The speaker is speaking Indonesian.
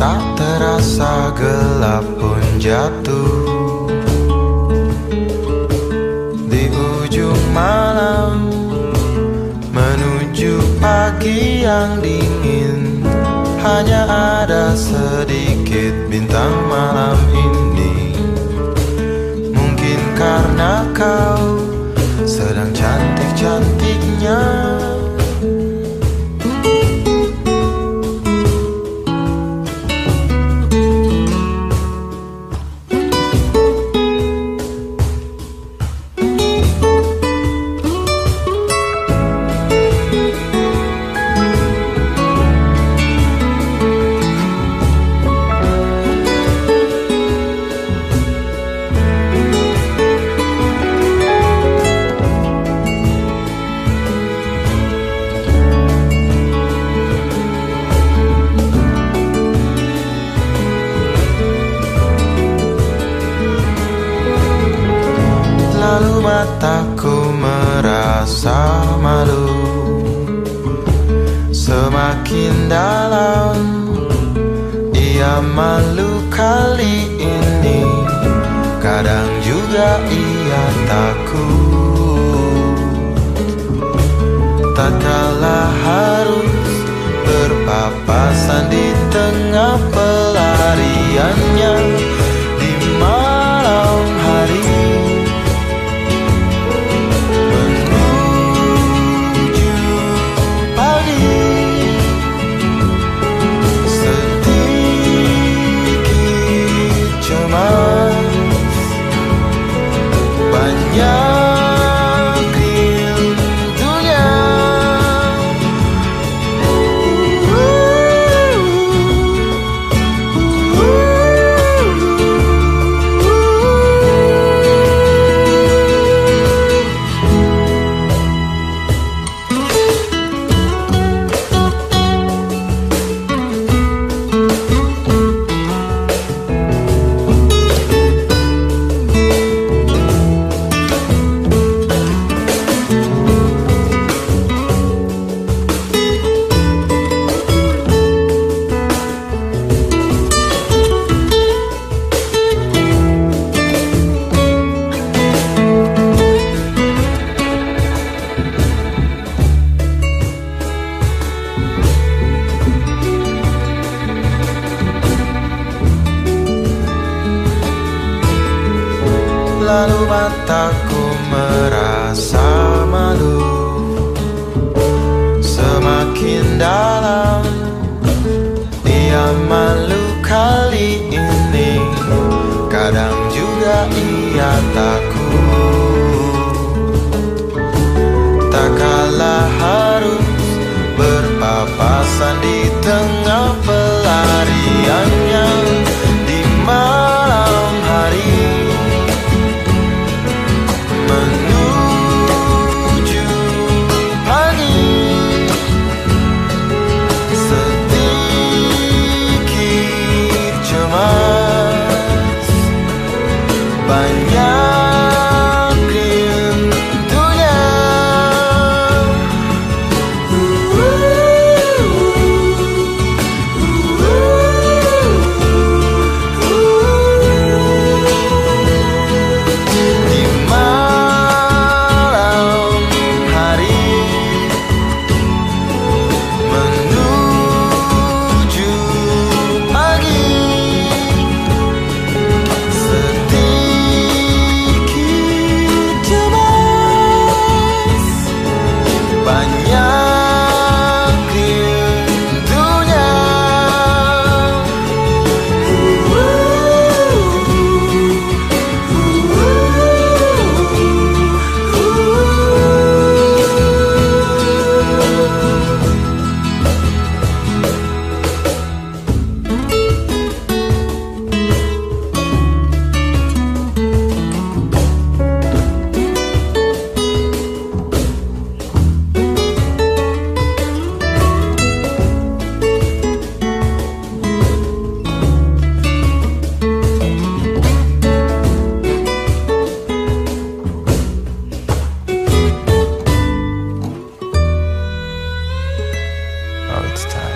Rasa gelap pun jatuh. Di ujung malam Menuju pagi yang dingin Hanya ada sedikit bintang malam ini. Mungkin karena kau sedang cantik-cantiknya Dalam Ia malu kali ini. Kadang juga ia takut. Tak kalah harus berpapasan di tengah pelariannya Lalu mataku merasa malu. Semakin dalam Ia malu kali ini. Kadang juga ia takut next time.